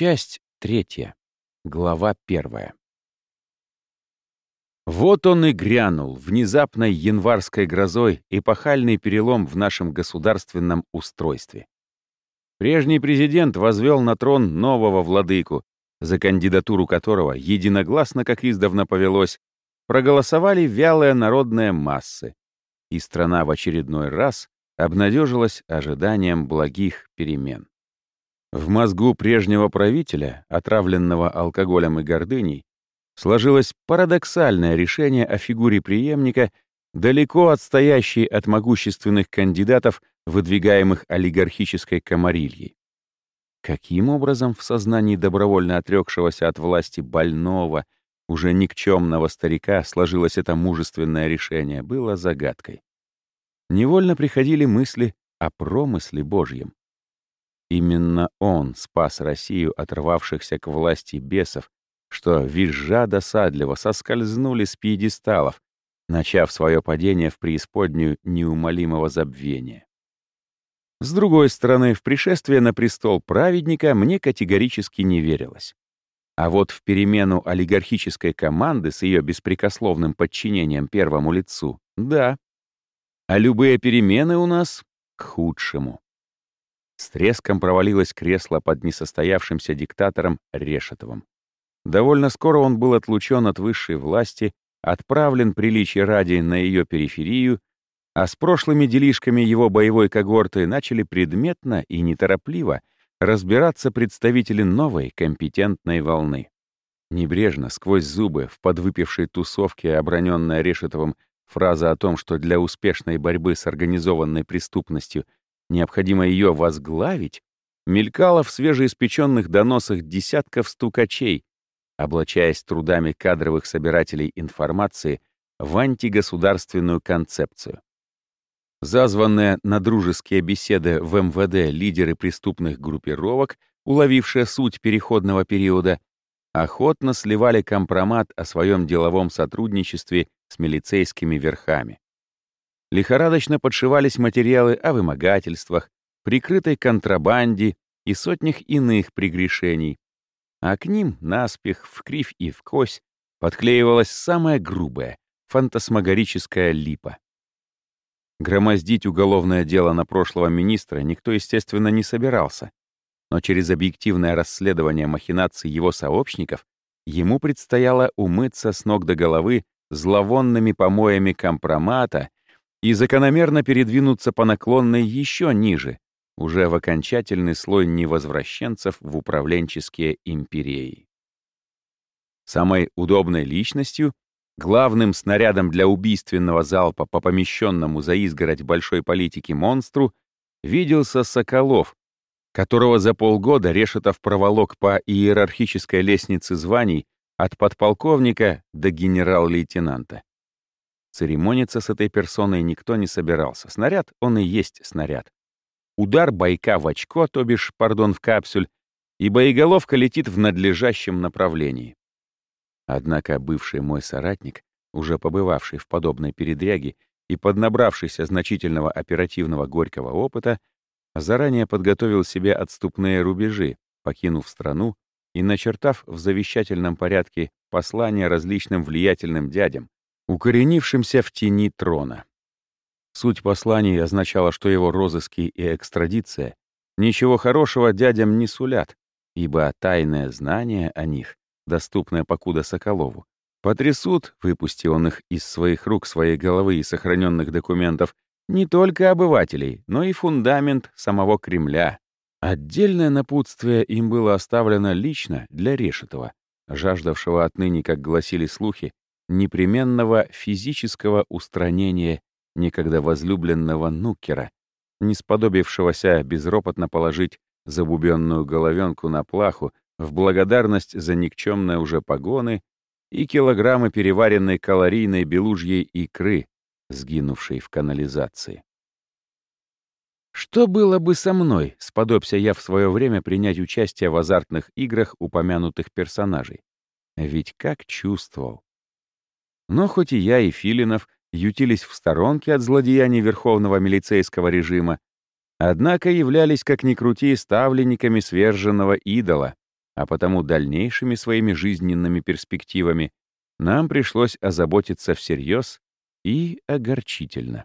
Часть третья. Глава первая. Вот он и грянул внезапной январской грозой эпохальный перелом в нашем государственном устройстве. Прежний президент возвел на трон нового владыку, за кандидатуру которого, единогласно, как издавна повелось, проголосовали вялые народные массы, и страна в очередной раз обнадежилась ожиданием благих перемен. В мозгу прежнего правителя, отравленного алкоголем и гордыней, сложилось парадоксальное решение о фигуре преемника, далеко отстоящей от могущественных кандидатов, выдвигаемых олигархической комарильей. Каким образом в сознании добровольно отрекшегося от власти больного, уже никчемного старика сложилось это мужественное решение, было загадкой. Невольно приходили мысли о промысле Божьем. Именно он спас Россию от рвавшихся к власти бесов, что, визжа досадливо, соскользнули с пьедесталов, начав свое падение в преисподнюю неумолимого забвения. С другой стороны, в пришествие на престол праведника мне категорически не верилось. А вот в перемену олигархической команды с ее беспрекословным подчинением первому лицу — да. А любые перемены у нас — к худшему. С треском провалилось кресло под несостоявшимся диктатором Решетовым. Довольно скоро он был отлучен от высшей власти, отправлен приличия ради на ее периферию, а с прошлыми делишками его боевой когорты начали предметно и неторопливо разбираться представители новой компетентной волны. Небрежно, сквозь зубы, в подвыпившей тусовке, оброненная Решетовым фраза о том, что для успешной борьбы с организованной преступностью — необходимо ее возглавить, мелькало в свежеиспеченных доносах десятков стукачей, облачаясь трудами кадровых собирателей информации в антигосударственную концепцию. Зазванные на дружеские беседы в МВД лидеры преступных группировок, уловившие суть переходного периода, охотно сливали компромат о своем деловом сотрудничестве с милицейскими верхами. Лихорадочно подшивались материалы о вымогательствах, прикрытой контрабанде и сотнях иных прегрешений. А к ним, наспех, в кривь и в кось, подклеивалась самая грубая, фантасмагорическая липа. Громоздить уголовное дело на прошлого министра никто, естественно, не собирался, но через объективное расследование махинаций его сообщников ему предстояло умыться с ног до головы зловонными помоями компромата и закономерно передвинуться по наклонной еще ниже, уже в окончательный слой невозвращенцев в управленческие империи. Самой удобной личностью, главным снарядом для убийственного залпа по помещенному за изгородь большой политики монстру виделся Соколов, которого за полгода Решетов проволок по иерархической лестнице званий от подполковника до генерал-лейтенанта. Церемониться с этой персоной никто не собирался. Снаряд, он и есть снаряд. Удар байка в очко, то бишь, пардон, в капсюль, и боеголовка летит в надлежащем направлении. Однако бывший мой соратник, уже побывавший в подобной передряге и поднабравшийся значительного оперативного горького опыта, заранее подготовил себе отступные рубежи, покинув страну и начертав в завещательном порядке послания различным влиятельным дядям, укоренившимся в тени трона. Суть посланий означала, что его розыски и экстрадиция ничего хорошего дядям не сулят, ибо тайное знание о них, доступное покуда Соколову, потрясут, выпусти он их из своих рук, своей головы и сохраненных документов, не только обывателей, но и фундамент самого Кремля. Отдельное напутствие им было оставлено лично для Решетова, жаждавшего отныне, как гласили слухи, непременного физического устранения некогда возлюбленного нукера, не сподобившегося безропотно положить забубенную головенку на плаху в благодарность за никчемные уже погоны и килограммы переваренной калорийной белужьей икры, сгинувшей в канализации. Что было бы со мной, сподобься я в свое время принять участие в азартных играх упомянутых персонажей? Ведь как чувствовал. Но хоть и я, и Филинов ютились в сторонке от злодеяний верховного милицейского режима, однако являлись, как ни крути, ставленниками сверженного идола, а потому дальнейшими своими жизненными перспективами нам пришлось озаботиться всерьез и огорчительно.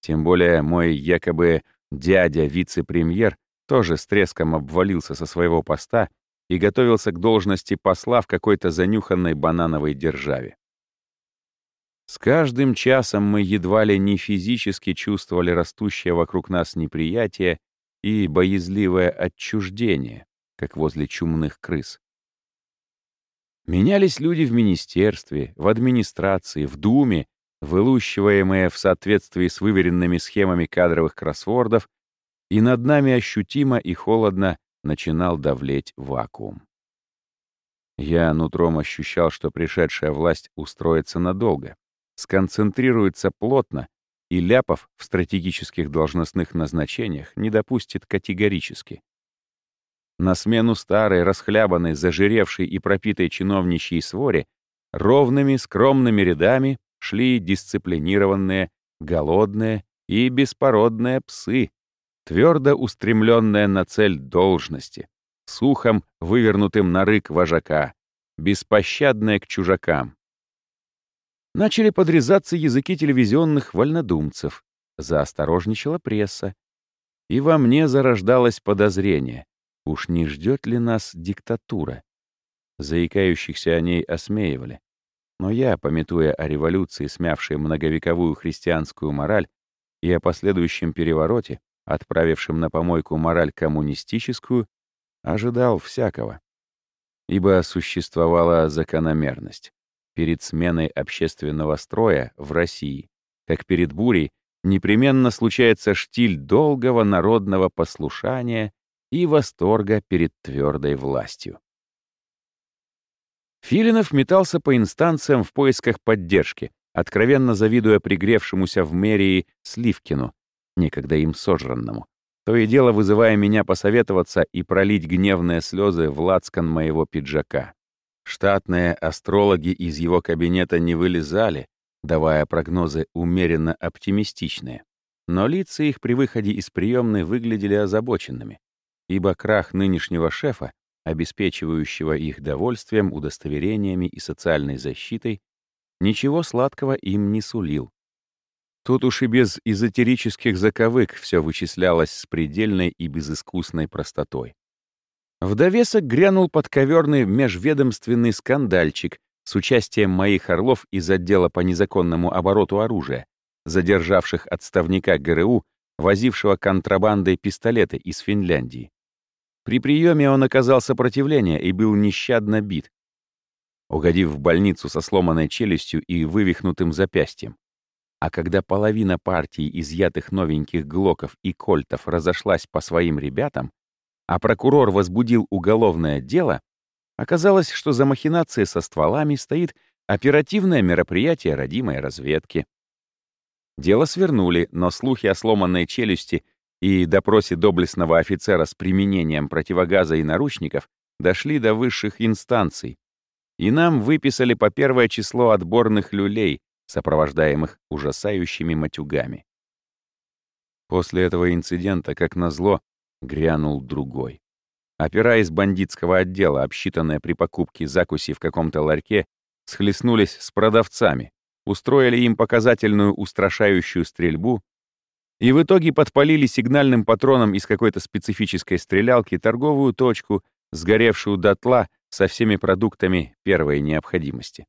Тем более мой якобы дядя-вице-премьер тоже с треском обвалился со своего поста и готовился к должности посла в какой-то занюханной банановой державе. С каждым часом мы едва ли не физически чувствовали растущее вокруг нас неприятие и боязливое отчуждение, как возле чумных крыс. Менялись люди в министерстве, в администрации, в Думе, вылущиваемые в соответствии с выверенными схемами кадровых кроссвордов, и над нами ощутимо и холодно начинал давлеть вакуум. Я нутром ощущал, что пришедшая власть устроится надолго, сконцентрируется плотно и ляпов в стратегических должностных назначениях не допустит категорически. На смену старой, расхлябанной, зажиревшей и пропитой чиновничьей своре ровными, скромными рядами шли дисциплинированные, голодные и беспородные псы, твердо устремленные на цель должности, с ухом, вывернутым на рык вожака, беспощадные к чужакам. Начали подрезаться языки телевизионных вольнодумцев, заосторожничала пресса. И во мне зарождалось подозрение, уж не ждет ли нас диктатура. Заикающихся о ней осмеивали. Но я, пометуя о революции, смявшей многовековую христианскую мораль, и о последующем перевороте, отправившем на помойку мораль коммунистическую, ожидал всякого. Ибо существовала закономерность. Перед сменой общественного строя в России, как перед бурей, непременно случается штиль долгого народного послушания и восторга перед твердой властью. Филинов метался по инстанциям в поисках поддержки, откровенно завидуя пригревшемуся в мэрии Сливкину, некогда им сожранному, то и дело вызывая меня посоветоваться и пролить гневные слезы в лацкан моего пиджака. Штатные астрологи из его кабинета не вылезали, давая прогнозы умеренно оптимистичные, но лица их при выходе из приемной выглядели озабоченными, ибо крах нынешнего шефа, обеспечивающего их довольствием, удостоверениями и социальной защитой, ничего сладкого им не сулил. Тут уж и без эзотерических заковык все вычислялось с предельной и безыскусной простотой. В довесок грянул подковерный межведомственный скандальчик с участием моих орлов из отдела по незаконному обороту оружия, задержавших отставника ГРУ, возившего контрабандой пистолеты из Финляндии. При приеме он оказал сопротивление и был нещадно бит, угодив в больницу со сломанной челюстью и вывихнутым запястьем. А когда половина партии изъятых новеньких глоков и кольтов разошлась по своим ребятам, а прокурор возбудил уголовное дело, оказалось, что за махинацией со стволами стоит оперативное мероприятие родимой разведки. Дело свернули, но слухи о сломанной челюсти и допросе доблестного офицера с применением противогаза и наручников дошли до высших инстанций, и нам выписали по первое число отборных люлей, сопровождаемых ужасающими матюгами. После этого инцидента, как назло, грянул другой. Опера из бандитского отдела, обсчитанные при покупке закуси в каком-то ларьке, схлестнулись с продавцами, устроили им показательную устрашающую стрельбу и в итоге подпалили сигнальным патроном из какой-то специфической стрелялки торговую точку, сгоревшую дотла со всеми продуктами первой необходимости.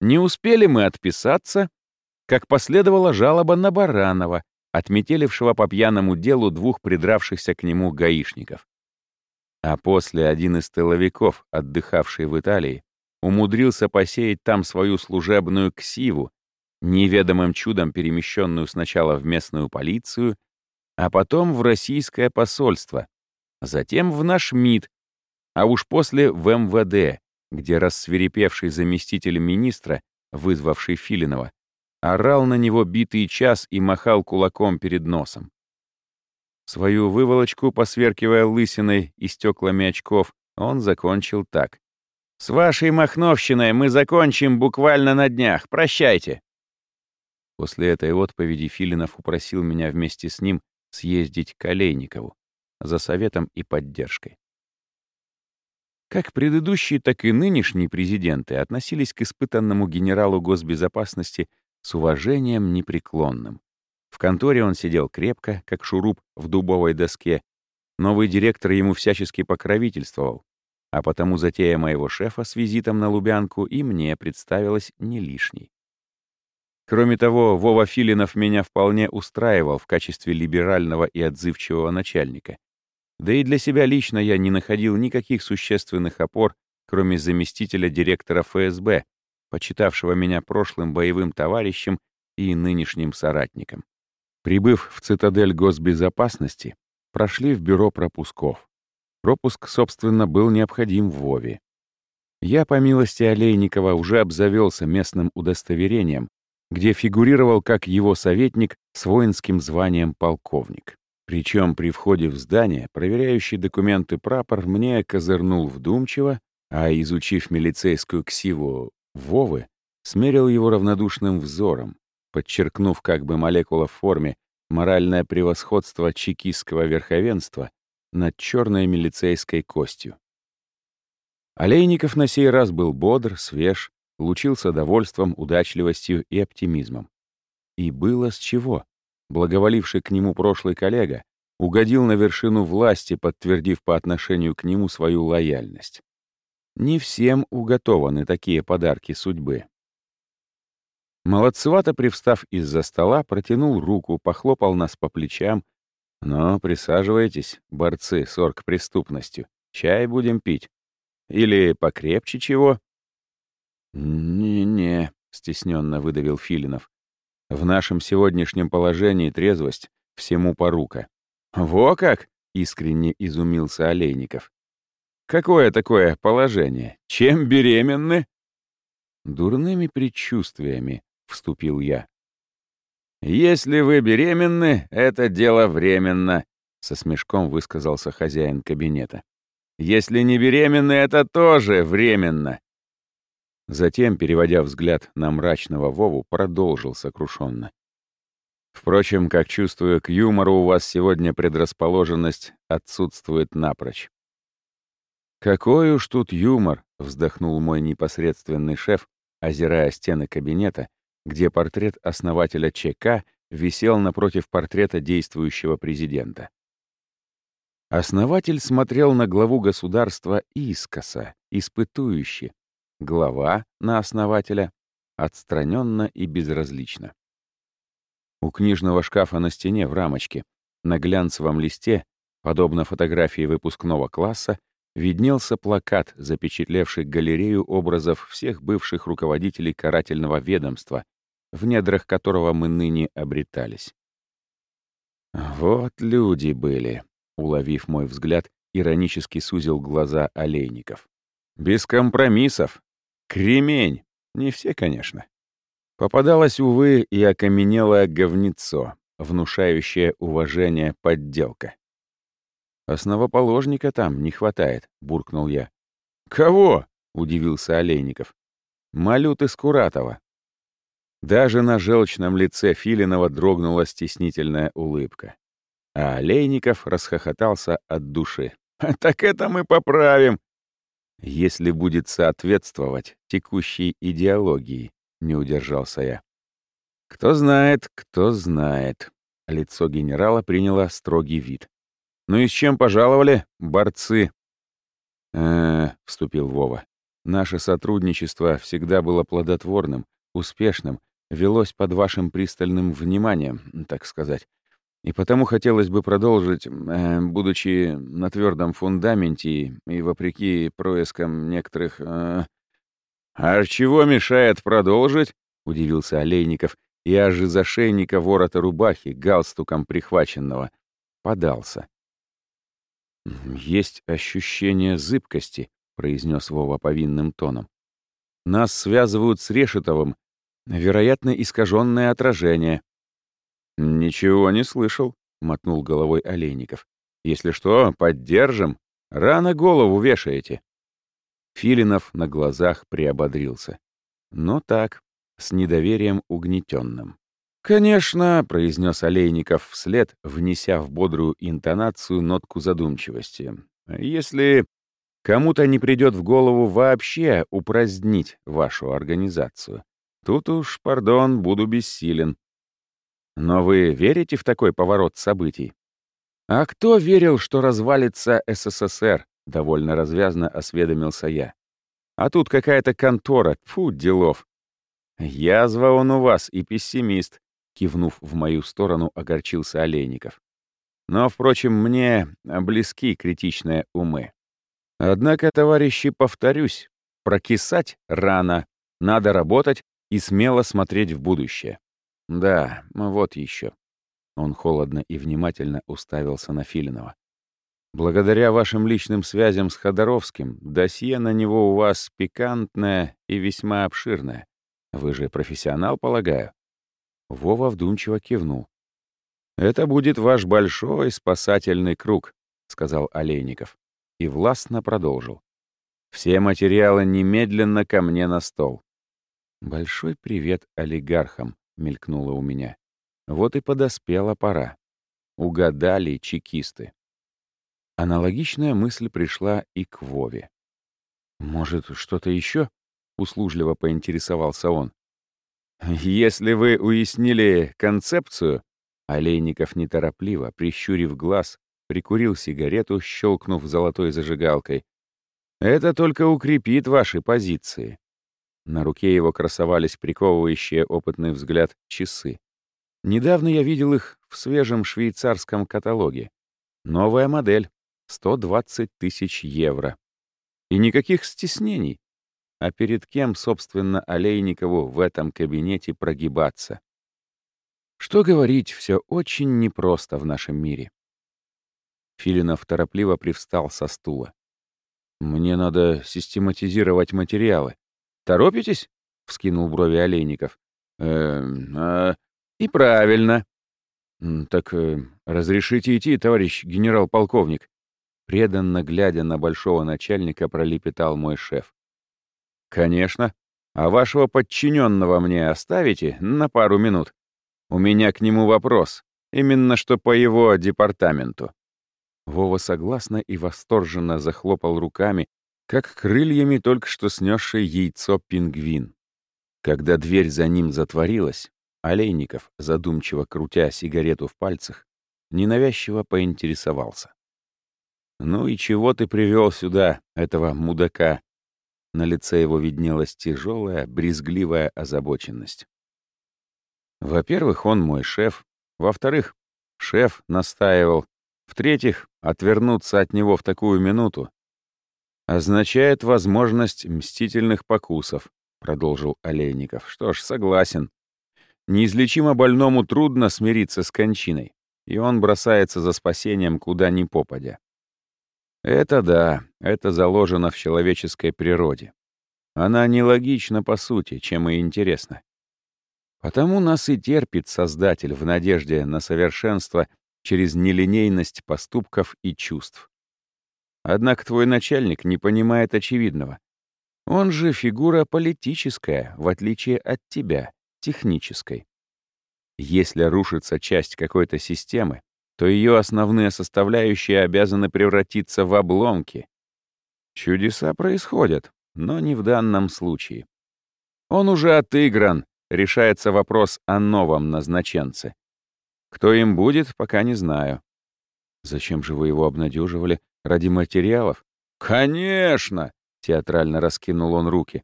Не успели мы отписаться, как последовала жалоба на Баранова, отметелившего по пьяному делу двух придравшихся к нему гаишников. А после один из тыловиков, отдыхавший в Италии, умудрился посеять там свою служебную ксиву, неведомым чудом перемещенную сначала в местную полицию, а потом в российское посольство, затем в наш МИД, а уж после в МВД, где рассверепевший заместитель министра, вызвавший Филинова, орал на него битый час и махал кулаком перед носом. Свою выволочку, посверкивая лысиной и стеклами очков, он закончил так. «С вашей махновщиной мы закончим буквально на днях. Прощайте!» После этой отповеди Филинов упросил меня вместе с ним съездить к Олейникову за советом и поддержкой. Как предыдущие, так и нынешние президенты относились к испытанному генералу госбезопасности с уважением непреклонным. В конторе он сидел крепко, как шуруп в дубовой доске. Новый директор ему всячески покровительствовал, а потому затея моего шефа с визитом на Лубянку и мне представилась не лишней. Кроме того, Вова Филинов меня вполне устраивал в качестве либерального и отзывчивого начальника. Да и для себя лично я не находил никаких существенных опор, кроме заместителя директора ФСБ, почитавшего меня прошлым боевым товарищем и нынешним соратником. Прибыв в цитадель госбезопасности, прошли в бюро пропусков. Пропуск, собственно, был необходим в Вове. Я, по милости Олейникова, уже обзавелся местным удостоверением, где фигурировал как его советник с воинским званием полковник. Причем при входе в здание проверяющий документы прапор мне козырнул вдумчиво, а, изучив милицейскую ксиву Вовы, смерил его равнодушным взором, подчеркнув как бы молекула в форме моральное превосходство чекистского верховенства над черной милицейской костью. Олейников на сей раз был бодр, свеж, лучился довольством, удачливостью и оптимизмом. И было с чего. Благоволивший к нему прошлый коллега угодил на вершину власти, подтвердив по отношению к нему свою лояльность. Не всем уготованы такие подарки судьбы. Молодцевато привстав из-за стола, протянул руку, похлопал нас по плечам. «Но присаживайтесь, борцы с оргпреступностью. Чай будем пить. Или покрепче чего?» «Не-не», — стесненно выдавил Филинов. «В нашем сегодняшнем положении трезвость всему порука». «Во как!» — искренне изумился Олейников. «Какое такое положение? Чем беременны?» «Дурными предчувствиями», — вступил я. «Если вы беременны, это дело временно», — со смешком высказался хозяин кабинета. «Если не беременны, это тоже временно. Затем, переводя взгляд на мрачного Вову, продолжил сокрушенно. Впрочем, как чувствую, к юмору у вас сегодня предрасположенность отсутствует напрочь. «Какой уж тут юмор!» — вздохнул мой непосредственный шеф, озирая стены кабинета, где портрет основателя ЧК висел напротив портрета действующего президента. Основатель смотрел на главу государства искоса, испытующе, глава на основателя отстраненно и безразлично. У книжного шкафа на стене в рамочке, на глянцевом листе, подобно фотографии выпускного класса, виднелся плакат, запечатлевший галерею образов всех бывших руководителей карательного ведомства, в недрах которого мы ныне обретались. Вот люди были, уловив мой взгляд, иронически сузил глаза олейников. Без компромиссов, Кремень. Не все, конечно. Попадалось, увы, и окаменелое говнецо, внушающее уважение подделка. «Основоположника там не хватает», — буркнул я. «Кого?» — удивился Олейников. «Малюты Скуратова». Даже на желчном лице Филинова дрогнула стеснительная улыбка. А Олейников расхохотался от души. «Так это мы поправим если будет соответствовать текущей идеологии, не удержался я. Кто знает, кто знает. Лицо генерала приняло строгий вид. Ну и с чем пожаловали, борцы? Э, вступил Вова. Наше сотрудничество всегда было плодотворным, успешным, велось под вашим пристальным вниманием, так сказать. И потому хотелось бы продолжить, э, будучи на твердом фундаменте и вопреки проискам некоторых... Э... «А чего мешает продолжить?» — удивился Олейников, и аж из ошейника ворота рубахи, галстуком прихваченного, подался. «Есть ощущение зыбкости», — произнес Вова повинным тоном. «Нас связывают с Решетовым, вероятно, искаженное отражение. «Ничего не слышал», — мотнул головой Олейников. «Если что, поддержим. Рано голову вешаете». Филинов на глазах приободрился. Но так, с недоверием угнетенным. «Конечно», — произнес Олейников вслед, внеся в бодрую интонацию нотку задумчивости. «Если Кому-то не придет в голову вообще упразднить вашу организацию. Тут уж, пардон, буду бессилен. Но вы верите в такой поворот событий? А кто верил, что развалится СССР? Довольно развязно осведомился я. А тут какая-то контора, фу, делов. Язва он у вас и пессимист, кивнув в мою сторону, огорчился Олейников. Но, впрочем, мне близки критичные умы. Однако, товарищи, повторюсь, прокисать рано, надо работать и смело смотреть в будущее. Да, вот еще. Он холодно и внимательно уставился на Филинова. Благодаря вашим личным связям с Ходоровским, досье на него у вас пикантное и весьма обширное. Вы же профессионал, полагаю?» Вова вдумчиво кивнул. «Это будет ваш большой спасательный круг», — сказал Олейников. И властно продолжил. «Все материалы немедленно ко мне на стол». «Большой привет олигархам», — мелькнуло у меня. Вот и подоспела пора. Угадали чекисты. Аналогичная мысль пришла и к Вове. «Может, что-то еще?» — услужливо поинтересовался он. «Если вы уяснили концепцию...» Олейников неторопливо, прищурив глаз, прикурил сигарету, щелкнув золотой зажигалкой. «Это только укрепит ваши позиции». На руке его красовались приковывающие опытный взгляд часы. Недавно я видел их в свежем швейцарском каталоге. Новая модель. 120 тысяч евро. И никаких стеснений. А перед кем, собственно, Олейникову в этом кабинете прогибаться? Что говорить, все очень непросто в нашем мире. Филинов торопливо привстал со стула. «Мне надо систематизировать материалы. Торопитесь?» — вскинул брови Олейников. «Э, а... И правильно». «Так э, разрешите идти, товарищ генерал-полковник?» Преданно глядя на большого начальника, пролепетал мой шеф. «Конечно. А вашего подчиненного мне оставите на пару минут? У меня к нему вопрос. Именно что по его департаменту». Вова согласно и восторженно захлопал руками, как крыльями только что снесший яйцо пингвин. Когда дверь за ним затворилась, Олейников, задумчиво крутя сигарету в пальцах, ненавязчиво поинтересовался. «Ну и чего ты привел сюда, этого мудака?» На лице его виднелась тяжелая, брезгливая озабоченность. Во-первых, он мой шеф. Во-вторых, шеф настаивал. В-третьих, отвернуться от него в такую минуту означает возможность мстительных покусов, продолжил Олейников. Что ж, согласен. Неизлечимо больному трудно смириться с кончиной, и он бросается за спасением куда ни попадя. Это да, это заложено в человеческой природе. Она нелогична по сути, чем и интересна. Потому нас и терпит Создатель в надежде на совершенство через нелинейность поступков и чувств. Однако твой начальник не понимает очевидного. Он же фигура политическая, в отличие от тебя, технической. Если рушится часть какой-то системы, то ее основные составляющие обязаны превратиться в обломки. Чудеса происходят, но не в данном случае. Он уже отыгран, решается вопрос о новом назначенце. Кто им будет, пока не знаю. Зачем же вы его обнадеживали? Ради материалов? Конечно! Театрально раскинул он руки.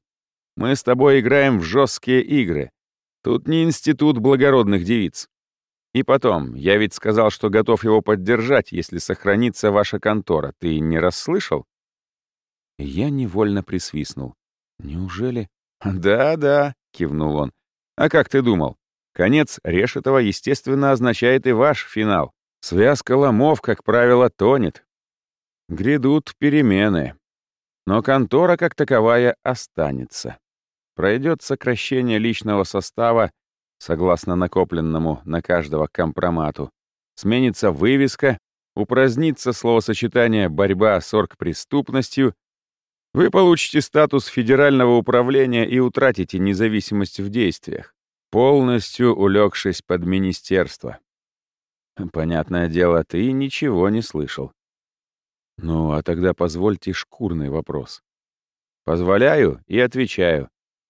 Мы с тобой играем в жесткие игры. Тут не институт благородных девиц. И потом, я ведь сказал, что готов его поддержать, если сохранится ваша контора. Ты не расслышал?» Я невольно присвистнул. «Неужели?» «Да-да», — кивнул он. «А как ты думал? Конец Решетова, естественно, означает и ваш финал. Связка ломов, как правило, тонет. Грядут перемены. Но контора, как таковая, останется. Пройдет сокращение личного состава согласно накопленному на каждого компромату. Сменится вывеска, упразднится словосочетание «борьба с оргпреступностью», вы получите статус федерального управления и утратите независимость в действиях, полностью улегшись под министерство. Понятное дело, ты ничего не слышал. Ну, а тогда позвольте шкурный вопрос. Позволяю и отвечаю.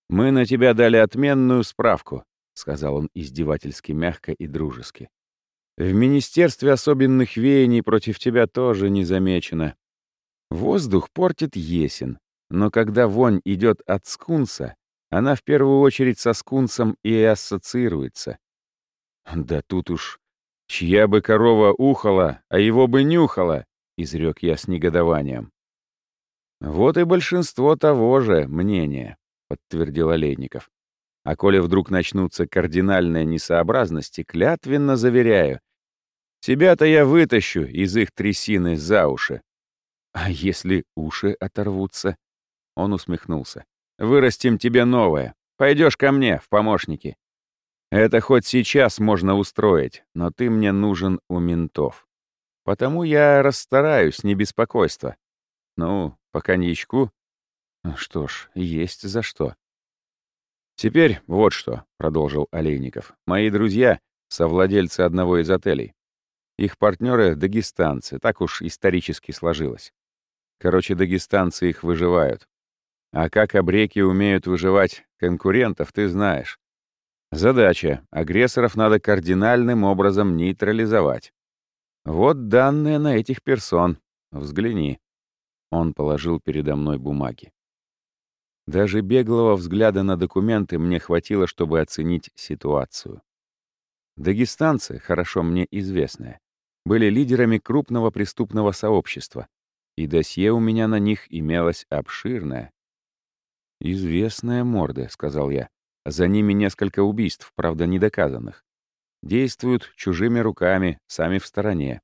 Мы на тебя дали отменную справку, сказал он издевательски мягко и дружески. В Министерстве особенных веяний против тебя тоже не замечено. Воздух портит есен, но когда вонь идет от скунса, она в первую очередь со скунсом и ассоциируется. Да тут уж чья бы корова ухала, а его бы нюхала, изрек я с негодованием. Вот и большинство того же мнения, подтвердил Олейников. А коли вдруг начнутся кардинальные несообразности, клятвенно заверяю, себя-то я вытащу из их трясины за уши. А если уши оторвутся? Он усмехнулся. Вырастим тебе новое. Пойдешь ко мне в помощники. Это хоть сейчас можно устроить, но ты мне нужен у ментов. Потому я расстараюсь, не беспокойство. Ну, по коньячку? Что ж, есть за что. Теперь вот что, — продолжил Олейников. Мои друзья — совладельцы одного из отелей. Их партнеры — дагестанцы, так уж исторически сложилось. Короче, дагестанцы их выживают. А как обреки умеют выживать конкурентов, ты знаешь. Задача — агрессоров надо кардинальным образом нейтрализовать. Вот данные на этих персон. Взгляни. Он положил передо мной бумаги. Даже беглого взгляда на документы мне хватило, чтобы оценить ситуацию. Дагестанцы, хорошо мне известные, были лидерами крупного преступного сообщества, и досье у меня на них имелось обширное. «Известная морда», — сказал я. «За ними несколько убийств, правда, недоказанных. Действуют чужими руками, сами в стороне.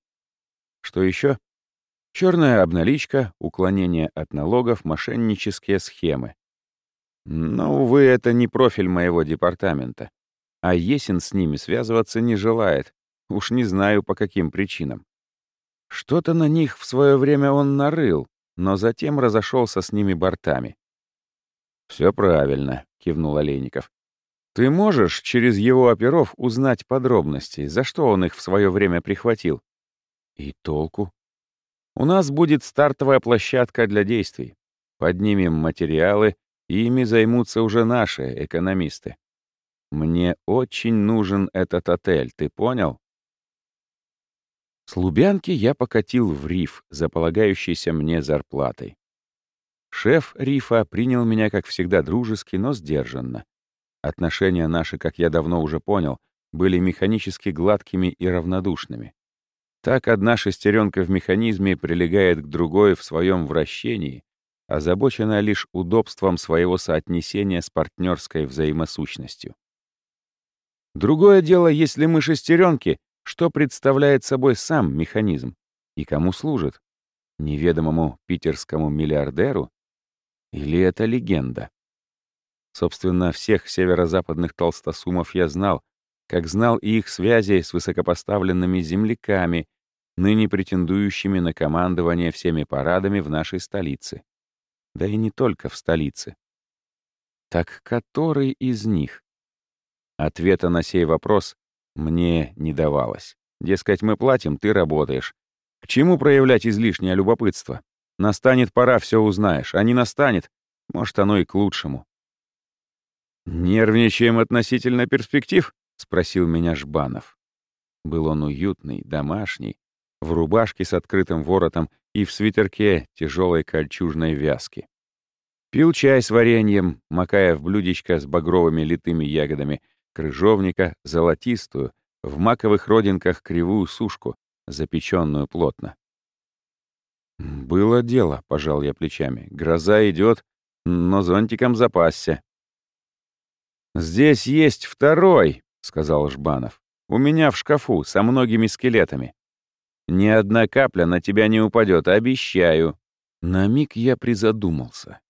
Что еще? Черная обналичка, уклонение от налогов, мошеннические схемы. Но, увы, это не профиль моего департамента. А Есин с ними связываться не желает. Уж не знаю, по каким причинам. Что-то на них в свое время он нарыл, но затем разошелся с ними бортами. Все правильно, кивнул Олейников. Ты можешь через его оперов узнать подробности, за что он их в свое время прихватил? И толку? У нас будет стартовая площадка для действий. Поднимем материалы, ими займутся уже наши экономисты. Мне очень нужен этот отель, ты понял? С Лубянки я покатил в риф за полагающейся мне зарплатой. Шеф рифа принял меня, как всегда, дружески, но сдержанно. Отношения наши, как я давно уже понял, были механически гладкими и равнодушными. Так одна шестеренка в механизме прилегает к другой в своем вращении, озабоченная лишь удобством своего соотнесения с партнерской взаимосущностью. Другое дело, если мы шестеренки, что представляет собой сам механизм и кому служит? Неведомому питерскому миллиардеру? Или это легенда? Собственно, всех северо-западных толстосумов я знал, как знал и их связи с высокопоставленными земляками, ныне претендующими на командование всеми парадами в нашей столице. Да и не только в столице. Так который из них? Ответа на сей вопрос мне не давалось. Дескать, мы платим, ты работаешь. К чему проявлять излишнее любопытство? Настанет пора, все узнаешь. А не настанет, может, оно и к лучшему. «Нервничаем относительно перспектив?» — спросил меня Жбанов. Был он уютный, домашний, в рубашке с открытым воротом и в свитерке тяжелой кольчужной вязки. Пил чай с вареньем, макая в блюдечко с багровыми литыми ягодами — крыжовника, золотистую, в маковых родинках кривую сушку, запеченную плотно. «Было дело», — пожал я плечами. «Гроза идет, но зонтиком запасся». «Здесь есть второй», — сказал Жбанов. «У меня в шкафу, со многими скелетами. Ни одна капля на тебя не упадет, обещаю». На миг я призадумался.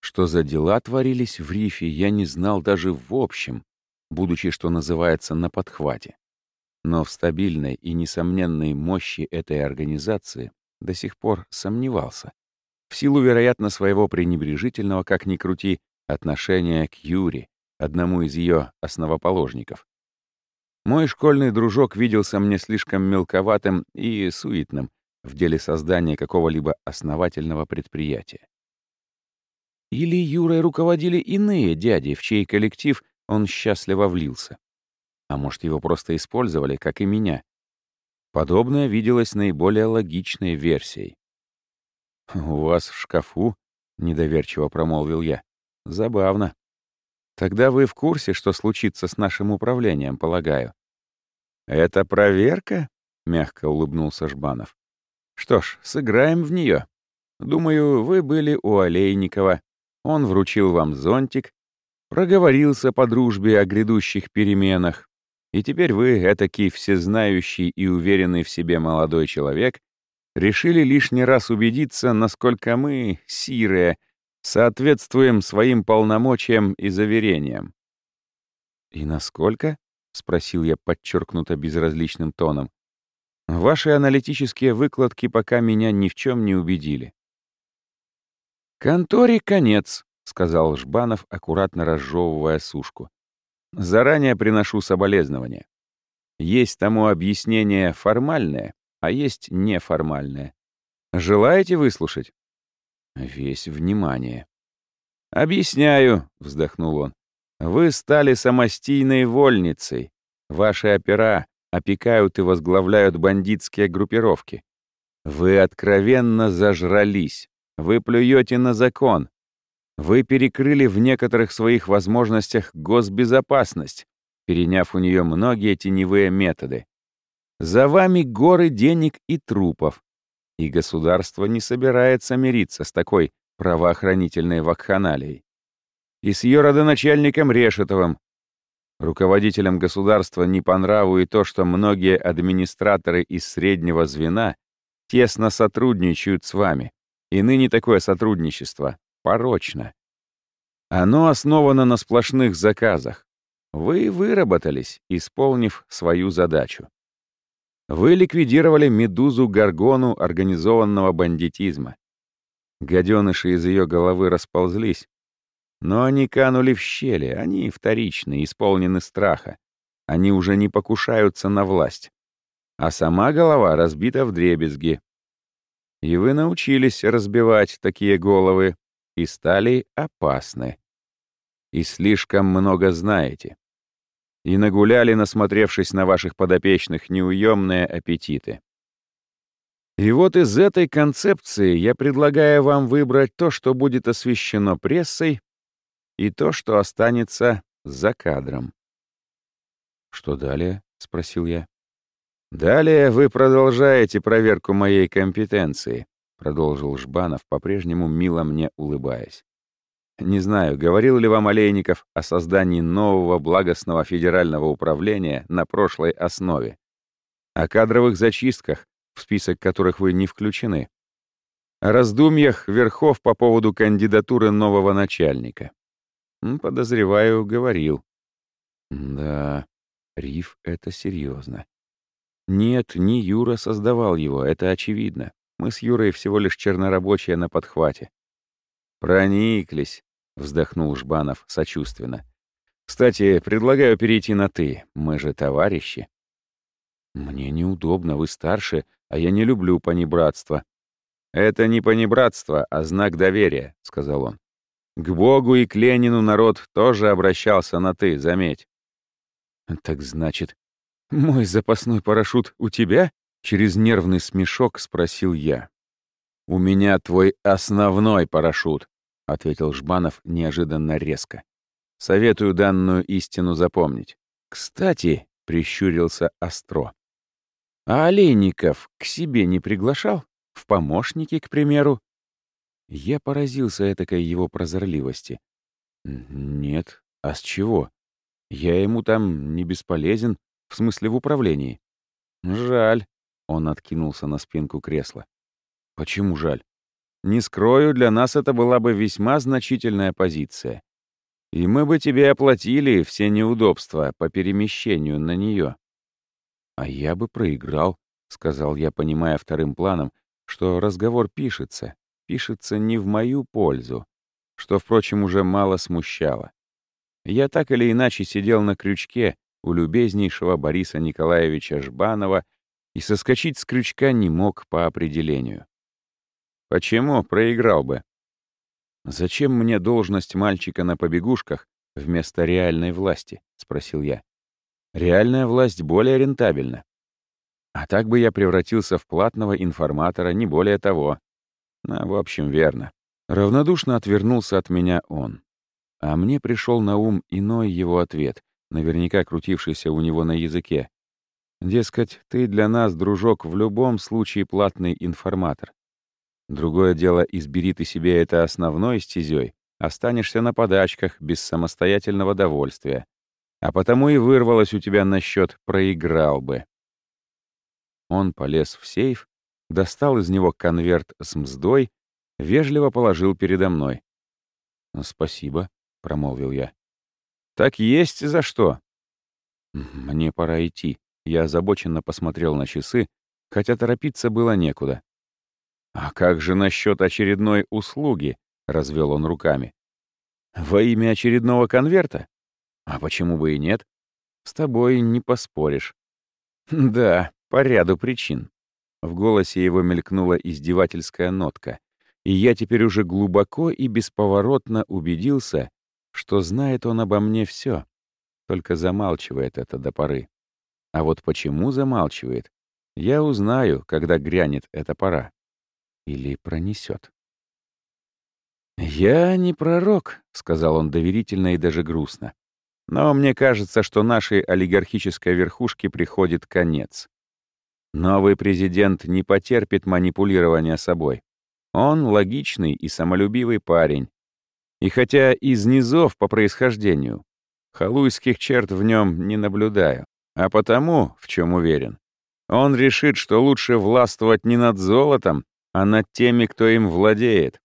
Что за дела творились в рифе, я не знал даже в общем, будучи, что называется, на подхвате. Но в стабильной и несомненной мощи этой организации до сих пор сомневался. В силу, вероятно, своего пренебрежительного, как ни крути, отношения к Юре, одному из ее основоположников. Мой школьный дружок виделся мне слишком мелковатым и суетным в деле создания какого-либо основательного предприятия. Или Юрой руководили иные дяди, в чей коллектив он счастливо влился. А может, его просто использовали, как и меня. Подобное виделось наиболее логичной версией. «У вас в шкафу?» — недоверчиво промолвил я. «Забавно. Тогда вы в курсе, что случится с нашим управлением, полагаю?» «Это проверка?» — мягко улыбнулся Жбанов. «Что ж, сыграем в нее. Думаю, вы были у Олейникова. Он вручил вам зонтик, проговорился по дружбе о грядущих переменах, и теперь вы, этакий всезнающий и уверенный в себе молодой человек, решили лишний раз убедиться, насколько мы, сирые, соответствуем своим полномочиям и заверениям. «И насколько?» — спросил я подчеркнуто безразличным тоном. «Ваши аналитические выкладки пока меня ни в чем не убедили». «Конторе конец», — сказал Жбанов, аккуратно разжевывая сушку. «Заранее приношу соболезнования. Есть тому объяснение формальное, а есть неформальное. Желаете выслушать?» Весь внимание. «Объясняю», — вздохнул он. «Вы стали самостийной вольницей. Ваши опера опекают и возглавляют бандитские группировки. Вы откровенно зажрались. Вы плюете на закон. Вы перекрыли в некоторых своих возможностях госбезопасность, переняв у нее многие теневые методы. За вами горы денег и трупов. И государство не собирается мириться с такой правоохранительной вакханалией. И с ее родоначальником Решетовым. Руководителям государства не по нраву и то, что многие администраторы из среднего звена тесно сотрудничают с вами. И ныне такое сотрудничество порочно. Оно основано на сплошных заказах. Вы выработались, исполнив свою задачу. Вы ликвидировали медузу Гаргону организованного бандитизма. Гаденыши из ее головы расползлись, но они канули в щели, они вторичны, исполнены страха. Они уже не покушаются на власть. А сама голова разбита в дребезги, и вы научились разбивать такие головы и стали опасны. И слишком много знаете. И нагуляли, насмотревшись на ваших подопечных неуемные аппетиты. И вот из этой концепции я предлагаю вам выбрать то, что будет освещено прессой, и то, что останется за кадром. «Что далее?» — спросил я. «Далее вы продолжаете проверку моей компетенции», — продолжил Жбанов, по-прежнему мило мне улыбаясь. «Не знаю, говорил ли вам Олейников о создании нового благостного федерального управления на прошлой основе, о кадровых зачистках, в список которых вы не включены, о раздумьях верхов по поводу кандидатуры нового начальника. Подозреваю, говорил. Да, Риф — это серьезно. Нет, не Юра создавал его, это очевидно. Мы с Юрой всего лишь чернорабочие на подхвате. «Прониклись», — вздохнул Жбанов сочувственно. «Кстати, предлагаю перейти на «ты». Мы же товарищи». «Мне неудобно, вы старше, а я не люблю понебратство». «Это не понебратство, а знак доверия», — сказал он. «К Богу и к Ленину народ тоже обращался на «ты», заметь». «Так значит, «Мой запасной парашют у тебя?» — через нервный смешок спросил я. «У меня твой основной парашют», — ответил Жбанов неожиданно резко. «Советую данную истину запомнить. Кстати», — прищурился Остро, «а Олейников к себе не приглашал? В помощники, к примеру?» Я поразился этакой его прозорливости. «Нет, а с чего? Я ему там не бесполезен, в смысле, в управлении. Жаль. Он откинулся на спинку кресла. Почему жаль? Не скрою, для нас это была бы весьма значительная позиция. И мы бы тебе оплатили все неудобства по перемещению на нее. А я бы проиграл, сказал я, понимая вторым планом, что разговор пишется, пишется не в мою пользу, что, впрочем, уже мало смущало. Я так или иначе сидел на крючке, у любезнейшего Бориса Николаевича Жбанова и соскочить с крючка не мог по определению. Почему проиграл бы? «Зачем мне должность мальчика на побегушках вместо реальной власти?» — спросил я. «Реальная власть более рентабельна. А так бы я превратился в платного информатора, не более того. Ну, в общем, верно. Равнодушно отвернулся от меня он. А мне пришел на ум иной его ответ, наверняка крутившийся у него на языке. Дескать, ты для нас, дружок, в любом случае платный информатор. Другое дело, избери ты себе это основной стезей, останешься на подачках без самостоятельного довольствия. А потому и вырвалось у тебя насчет «проиграл бы». Он полез в сейф, достал из него конверт с мздой, вежливо положил передо мной. «Спасибо», — промолвил я. «Так есть за что?» «Мне пора идти». Я озабоченно посмотрел на часы, хотя торопиться было некуда. «А как же насчет очередной услуги?» — развел он руками. «Во имя очередного конверта? А почему бы и нет? С тобой не поспоришь». «Да, по ряду причин». В голосе его мелькнула издевательская нотка, и я теперь уже глубоко и бесповоротно убедился, что знает он обо мне все, только замалчивает это до поры. А вот почему замалчивает, я узнаю, когда грянет эта пора. Или пронесет. «Я не пророк», — сказал он доверительно и даже грустно. «Но мне кажется, что нашей олигархической верхушке приходит конец. Новый президент не потерпит манипулирования собой. Он логичный и самолюбивый парень. И хотя из низов по происхождению, халуйских черт в нем не наблюдаю, а потому, в чем уверен, он решит, что лучше властвовать не над золотом, а над теми, кто им владеет.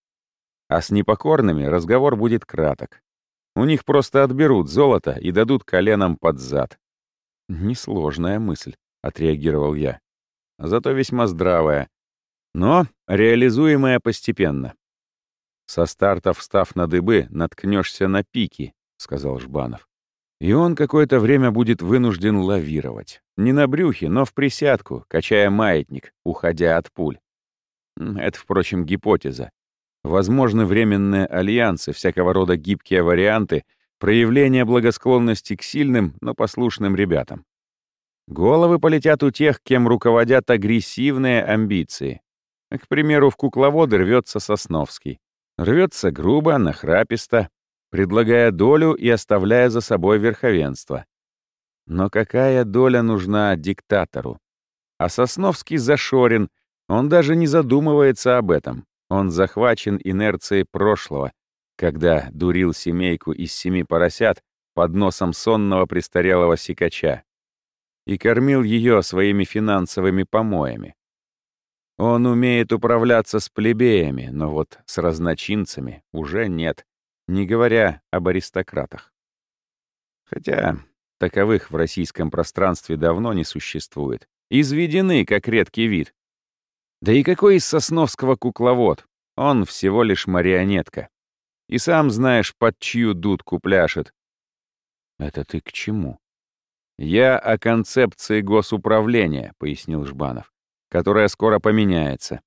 А с непокорными разговор будет краток. У них просто отберут золото и дадут коленом под зад. «Несложная мысль», — отреагировал я. «Зато весьма здравая. Но реализуемая постепенно. Со старта встав на дыбы, наткнешься на пики», — сказал Жбанов. И он какое-то время будет вынужден лавировать. Не на брюхе, но в присядку, качая маятник, уходя от пуль. Это, впрочем, гипотеза. Возможны временные альянсы, всякого рода гибкие варианты, проявления благосклонности к сильным, но послушным ребятам. Головы полетят у тех, кем руководят агрессивные амбиции. К примеру, в кукловоды рвется Сосновский. Рвется грубо, нахраписто, предлагая долю и оставляя за собой верховенство. Но какая доля нужна диктатору? А Сосновский зашорен — он даже не задумывается об этом. Он захвачен инерцией прошлого, когда дурил семейку из семи поросят под носом сонного престарелого сикача и кормил ее своими финансовыми помоями. Он умеет управляться с плебеями, но вот с разночинцами уже нет, не говоря об аристократах. Хотя таковых в российском пространстве давно не существует. Изведены, как редкий вид. Да и какой из Сосновского кукловод? Он всего лишь марионетка. И сам знаешь, под чью дудку пляшет. Это ты к чему? Я о концепции госуправления, пояснил Жбанов, которая скоро поменяется.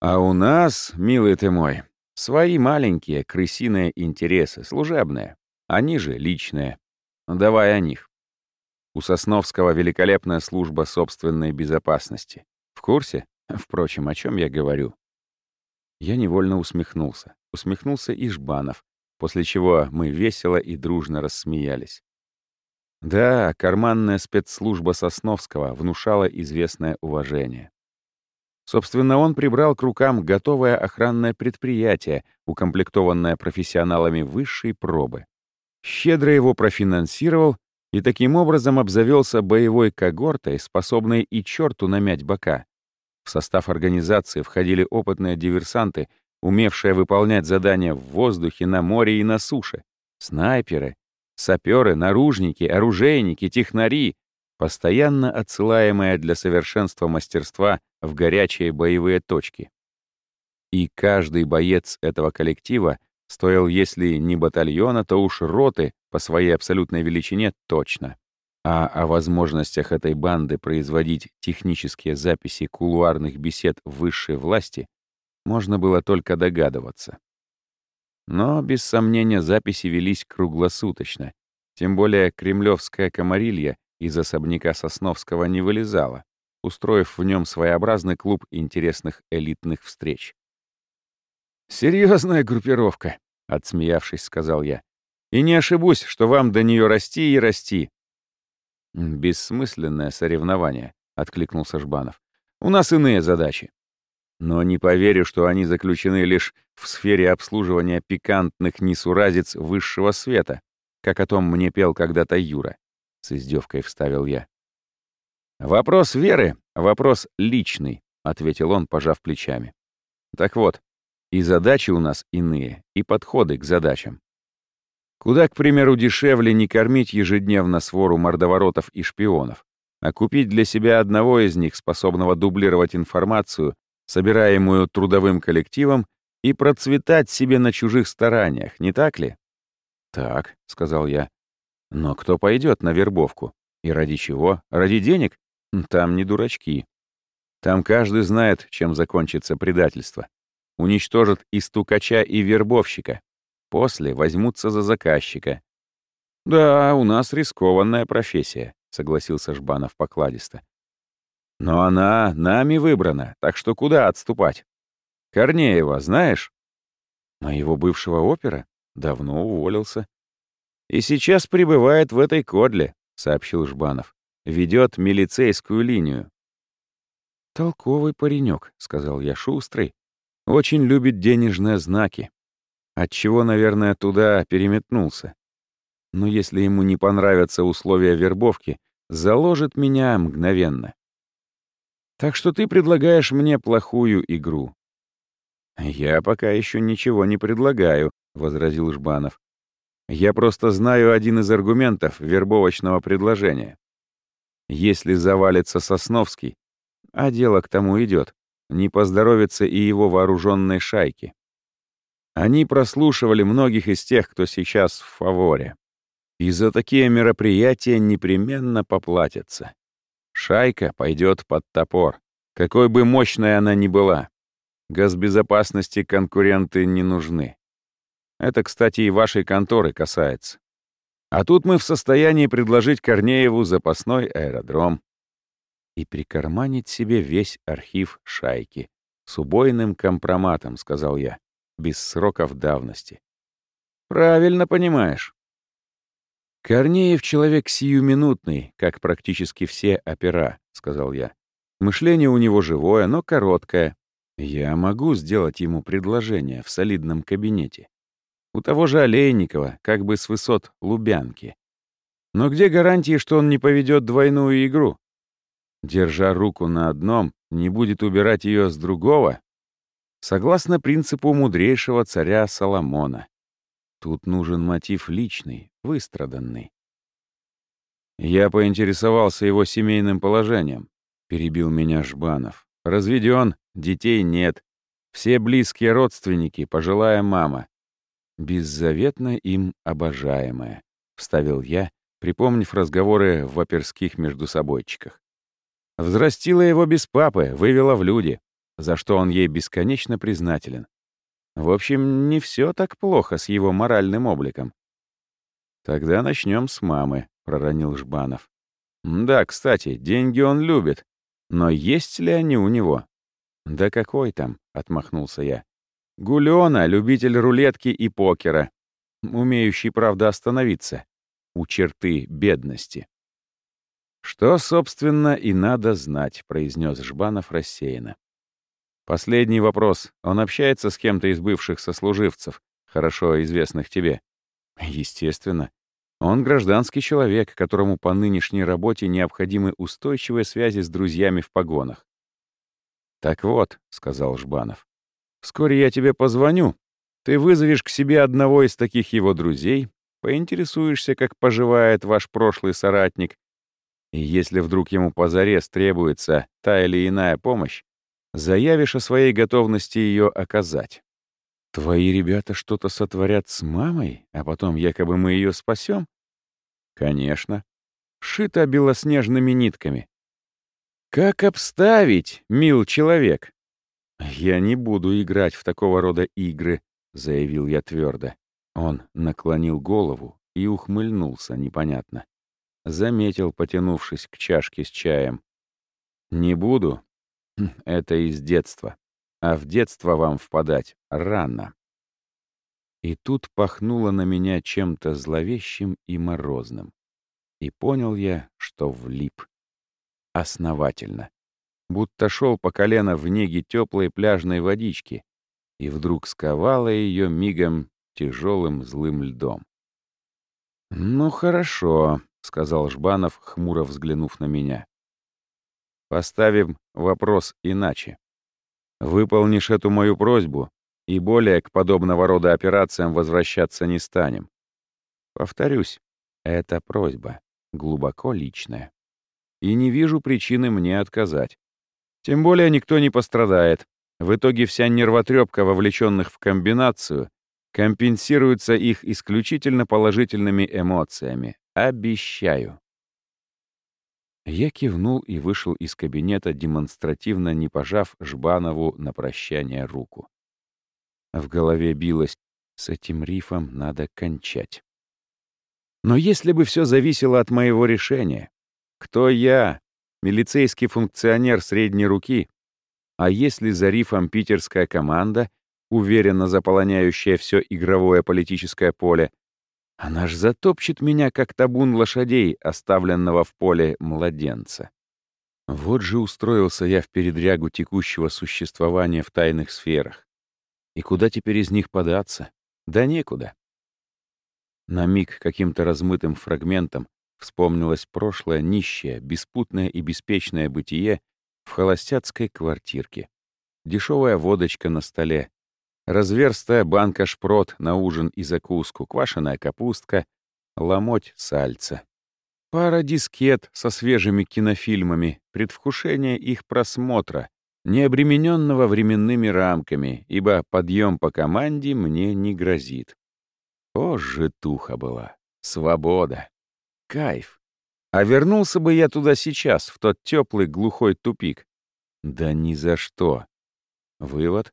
А у нас, милый ты мой, свои маленькие крысиные интересы, служебные. Они же личные. Давай о них. У Сосновского великолепная служба собственной безопасности. В курсе? Впрочем, о чем я говорю? Я невольно усмехнулся. Усмехнулся и Жбанов, после чего мы весело и дружно рассмеялись. Да, карманная спецслужба Сосновского внушала известное уважение. Собственно, он прибрал к рукам готовое охранное предприятие, укомплектованное профессионалами высшей пробы. Щедро его профинансировал и таким образом обзавелся боевой когортой, способной и черту намять бока. В состав организации входили опытные диверсанты, умевшие выполнять задания в воздухе, на море и на суше, снайперы, саперы, наружники, оружейники, технари, постоянно отсылаемые для совершенства мастерства в горячие боевые точки. И каждый боец этого коллектива стоил, если не батальона, то уж роты по своей абсолютной величине точно. А о возможностях этой банды производить технические записи кулуарных бесед высшей власти можно было только догадываться. Но, без сомнения, записи велись круглосуточно, тем более кремлевская комарилья из особняка Сосновского не вылезала, устроив в нем своеобразный клуб интересных элитных встреч. Серьезная группировка», — отсмеявшись, сказал я. «И не ошибусь, что вам до нее расти и расти». «Бессмысленное соревнование», — откликнулся Жбанов. «У нас иные задачи. Но не поверю, что они заключены лишь в сфере обслуживания пикантных несуразиц высшего света, как о том мне пел когда-то Юра», — с издевкой вставил я. «Вопрос веры — вопрос личный», — ответил он, пожав плечами. «Так вот, и задачи у нас иные, и подходы к задачам. Куда, к примеру, дешевле не кормить ежедневно свору мордоворотов и шпионов, а купить для себя одного из них, способного дублировать информацию, собираемую трудовым коллективом, и процветать себе на чужих стараниях, не так ли? «Так», — сказал я. «Но кто пойдет на вербовку? И ради чего? Ради денег? Там не дурачки. Там каждый знает, чем закончится предательство уничтожат и стукача, и вербовщика. После возьмутся за заказчика. «Да, у нас рискованная профессия», — согласился Жбанов покладисто. «Но она нами выбрана, так что куда отступать? Корнеева знаешь?» «Моего бывшего опера? Давно уволился». «И сейчас пребывает в этой кодле», — сообщил Жбанов. «Ведет милицейскую линию». «Толковый паренек», — сказал я, шустрый, очень любит денежные знаки. Отчего, наверное, туда переметнулся. Но если ему не понравятся условия вербовки, заложит меня мгновенно. Так что ты предлагаешь мне плохую игру. «Я пока еще ничего не предлагаю», — возразил Жбанов. «Я просто знаю один из аргументов вербовочного предложения. Если завалится Сосновский, а дело к тому идет, не поздоровится и его вооруженной шайке. Они прослушивали многих из тех, кто сейчас в фаворе. И за такие мероприятия непременно поплатятся. Шайка пойдет под топор, какой бы мощной она ни была. Госбезопасности конкуренты не нужны. Это, кстати, и вашей конторы касается. А тут мы в состоянии предложить Корнееву запасной аэродром, и прикарманить себе весь архив шайки. С убойным компроматом, сказал я, без сроков давности. Правильно понимаешь. Корнеев человек сиюминутный, как практически все опера, сказал я. Мышление у него живое, но короткое. Я могу сделать ему предложение в солидном кабинете. У того же Олейникова, как бы с высот Лубянки. Но где гарантии, что он не поведет двойную игру? держа руку на одном, не будет убирать ее с другого? Согласно принципу мудрейшего царя Соломона. Тут нужен мотив личный, выстраданный. Я поинтересовался его семейным положением. Перебил меня Жбанов. Разведен, детей нет. Все близкие родственники, пожилая мама. Беззаветно им обожаемая, вставил я, припомнив разговоры в оперских междусобойчиках. Взрастила его без папы, вывела в люди, за что он ей бесконечно признателен. В общем, не все так плохо с его моральным обликом. «Тогда начнем с мамы», — проронил Жбанов. «Да, кстати, деньги он любит. Но есть ли они у него?» «Да какой там?» — отмахнулся я. «Гулёна — любитель рулетки и покера, умеющий, правда, остановиться у черты бедности». «Что, собственно, и надо знать», — произнес Жбанов рассеянно. «Последний вопрос. Он общается с кем-то из бывших сослуживцев, хорошо известных тебе?» «Естественно. Он гражданский человек, которому по нынешней работе необходимы устойчивые связи с друзьями в погонах». «Так вот», — сказал Жбанов, — «вскоре я тебе позвоню. Ты вызовешь к себе одного из таких его друзей, поинтересуешься, как поживает ваш прошлый соратник, и если вдруг ему позарез требуется та или иная помощь, заявишь о своей готовности ее оказать. Твои ребята что-то сотворят с мамой, а потом якобы мы ее спасем? Конечно. шито белоснежными нитками. «Как обставить, мил человек?» «Я не буду играть в такого рода игры», — заявил я твердо. Он наклонил голову и ухмыльнулся непонятно. Заметил, потянувшись к чашке с чаем. «Не буду. Хм, это из детства. А в детство вам впадать рано». И тут пахнуло на меня чем-то зловещим и морозным. И понял я, что влип. Основательно. Будто шел по колено в неге теплой пляжной водички, и вдруг сковало ее мигом тяжелым злым льдом. «Ну хорошо», — сказал Жбанов, хмуро взглянув на меня. «Поставим вопрос иначе. Выполнишь эту мою просьбу, и более к подобного рода операциям возвращаться не станем. Повторюсь, это просьба, глубоко личная. И не вижу причины мне отказать. Тем более никто не пострадает. В итоге вся нервотрепка вовлеченных в комбинацию компенсируется их исключительно положительными эмоциями. Обещаю. Я кивнул и вышел из кабинета, демонстративно не пожав Жбанову на прощание руку. В голове билось «С этим рифом надо кончать». Но если бы все зависело от моего решения, кто я, милицейский функционер средней руки, а если за рифом питерская команда, уверенно заполоняющая все игровое политическое поле, она ж затопчет меня, как табун лошадей, оставленного в поле младенца. Вот же устроился я в передрягу текущего существования в тайных сферах. И куда теперь из них податься? Да некуда. На миг каким-то размытым фрагментом вспомнилось прошлое нищее, беспутное и беспечное бытие в холостяцкой квартирке. Дешевая водочка на столе, разверстая банка шпрот на ужин и закуску, квашеная капустка, ломоть сальца. Пара дискет со свежими кинофильмами, предвкушение их просмотра, не обремененного временными рамками, ибо подъем по команде мне не грозит. О, житуха была! Свобода! Кайф! А вернулся бы я туда сейчас, в тот теплый глухой тупик. Да ни за что. Вывод?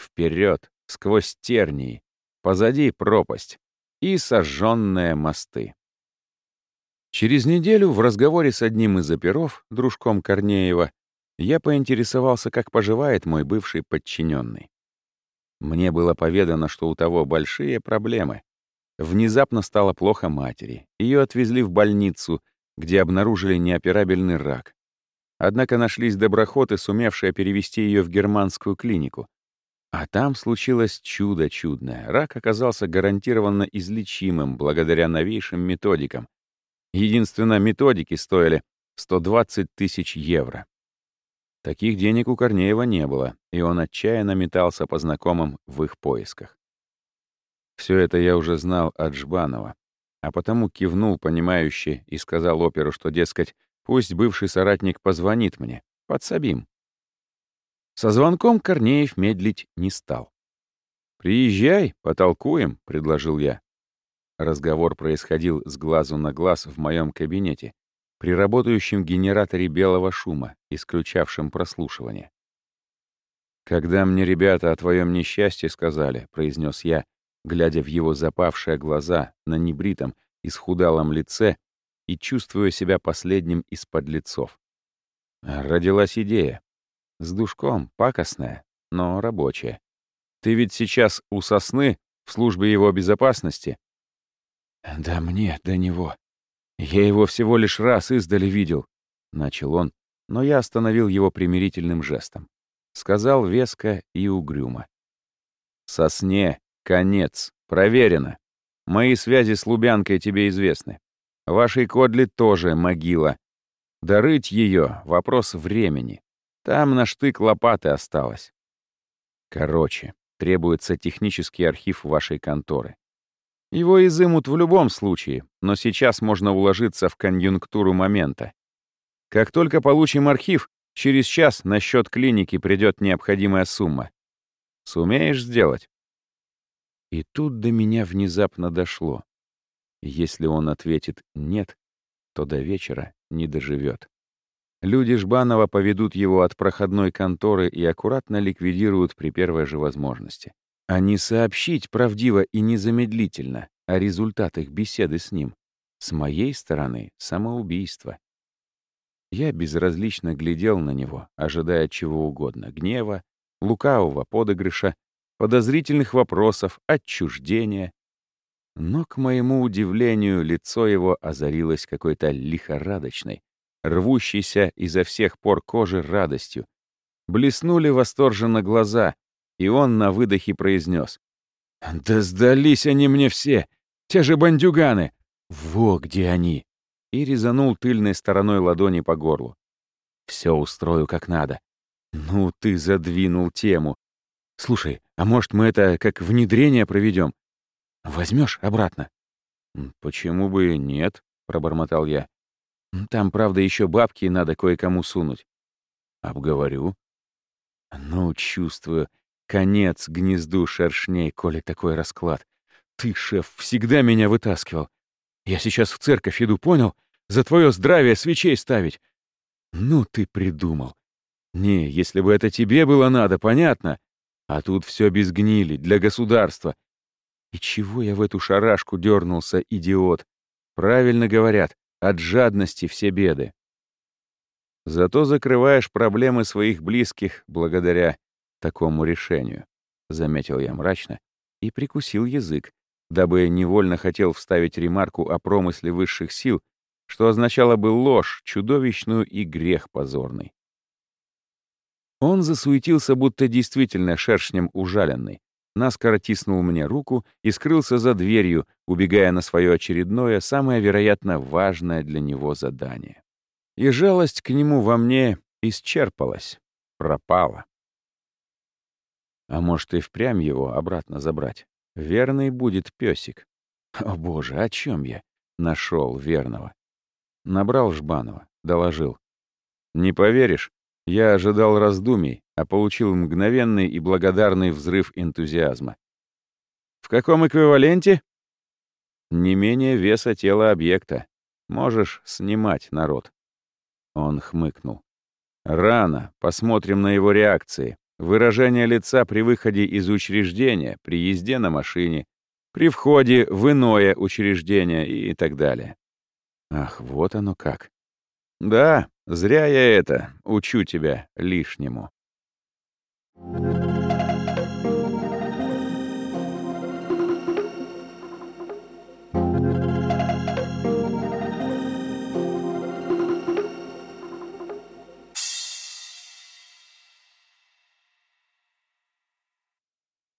Вперед, сквозь тернии, позади пропасть и сожженные мосты. Через неделю в разговоре с одним из оперов, дружком Корнеева, я поинтересовался, как поживает мой бывший подчиненный. Мне было поведано, что у того большие проблемы. Внезапно стало плохо матери. Ее отвезли в больницу, где обнаружили неоперабельный рак. Однако нашлись доброхоты, сумевшие перевести ее в германскую клинику. А там случилось чудо чудное. Рак оказался гарантированно излечимым благодаря новейшим методикам. Единственно, методики стоили 120 тысяч евро. Таких денег у Корнеева не было, и он отчаянно метался по знакомым в их поисках. Все это я уже знал от Жбанова, а потому кивнул понимающе и сказал оперу, что, дескать, пусть бывший соратник позвонит мне, подсобим. Со звонком Корнеев медлить не стал. «Приезжай, потолкуем», — предложил я. Разговор происходил с глазу на глаз в моем кабинете, при работающем генераторе белого шума, исключавшем прослушивание. «Когда мне ребята о твоем несчастье сказали», — произнес я, глядя в его запавшие глаза на небритом, исхудалом лице и чувствуя себя последним из подлецов. Родилась идея. С душком, пакостная, но рабочая. Ты ведь сейчас у сосны в службе его безопасности? Да мне до него «Я его всего лишь раз издали видел», — начал он, но я остановил его примирительным жестом. Сказал веско и угрюмо. «Сосне, конец, проверено. Мои связи с Лубянкой тебе известны. Вашей Кодли тоже могила. Дорыть ее — вопрос времени. Там на штык лопаты осталось. Короче, требуется технический архив вашей конторы. Его изымут в любом случае, но сейчас можно уложиться в конъюнктуру момента. Как только получим архив, через час на счет клиники придет необходимая сумма. Сумеешь сделать? И тут до меня внезапно дошло. Если он ответит «нет», то до вечера не доживет. Люди Жбанова поведут его от проходной конторы и аккуратно ликвидируют при первой же возможности. А не сообщить правдиво и незамедлительно о результатах беседы с ним. С моей стороны — самоубийство. Я безразлично глядел на него, ожидая чего угодно — гнева, лукавого подыгрыша, подозрительных вопросов, отчуждения. Но, к моему удивлению, лицо его озарилось какой-то лихорадочной, рвущейся изо всех пор кожи радостью. Блеснули восторженно глаза, и он на выдохе произнес. «Да сдались они мне все! Те же бандюганы! Во где они!» И резанул тыльной стороной ладони по горлу. «Все устрою как надо. Ну, ты задвинул тему. Слушай, а может, мы это как внедрение проведем? Возьмешь обратно? Почему бы нет? пробормотал я. Там, правда, еще бабки надо кое-кому сунуть. Обговорю. Ну, чувствую, конец гнезду шершней, коли такой расклад. Ты, шеф, всегда меня вытаскивал. Я сейчас в церковь иду, понял? За твое здравие свечей ставить. Ну, ты придумал. Не, если бы это тебе было надо, понятно. А тут все без гнили, для государства. И чего я в эту шарашку дернулся, идиот? Правильно говорят, от жадности все беды. Зато закрываешь проблемы своих близких благодаря такому решению, заметил я мрачно и прикусил язык, дабы невольно хотел вставить ремарку о промысле высших сил, что означало бы ложь чудовищную и грех позорный. Он засуетился, будто действительно шершнем ужаленный. Наскоро тиснул мне руку и скрылся за дверью, убегая на свое очередное, самое, вероятно, важное для него задание. И жалость к нему во мне исчерпалась, пропала. А может, и впрямь его обратно забрать? Верный будет песик. О боже, о чем я? Нашел верного. Набрал Жбанова, доложил. Не поверишь, я ожидал раздумий, а получил мгновенный и благодарный взрыв энтузиазма. В каком эквиваленте? Не менее веса тела объекта. Можешь снимать, народ. Он хмыкнул. Рано, посмотрим на его реакции. Выражение лица при выходе из учреждения, при езде на машине, при входе в иное учреждение и так далее. Ах, вот оно как. Да, Зря я это, учу тебя лишнему. Thank you.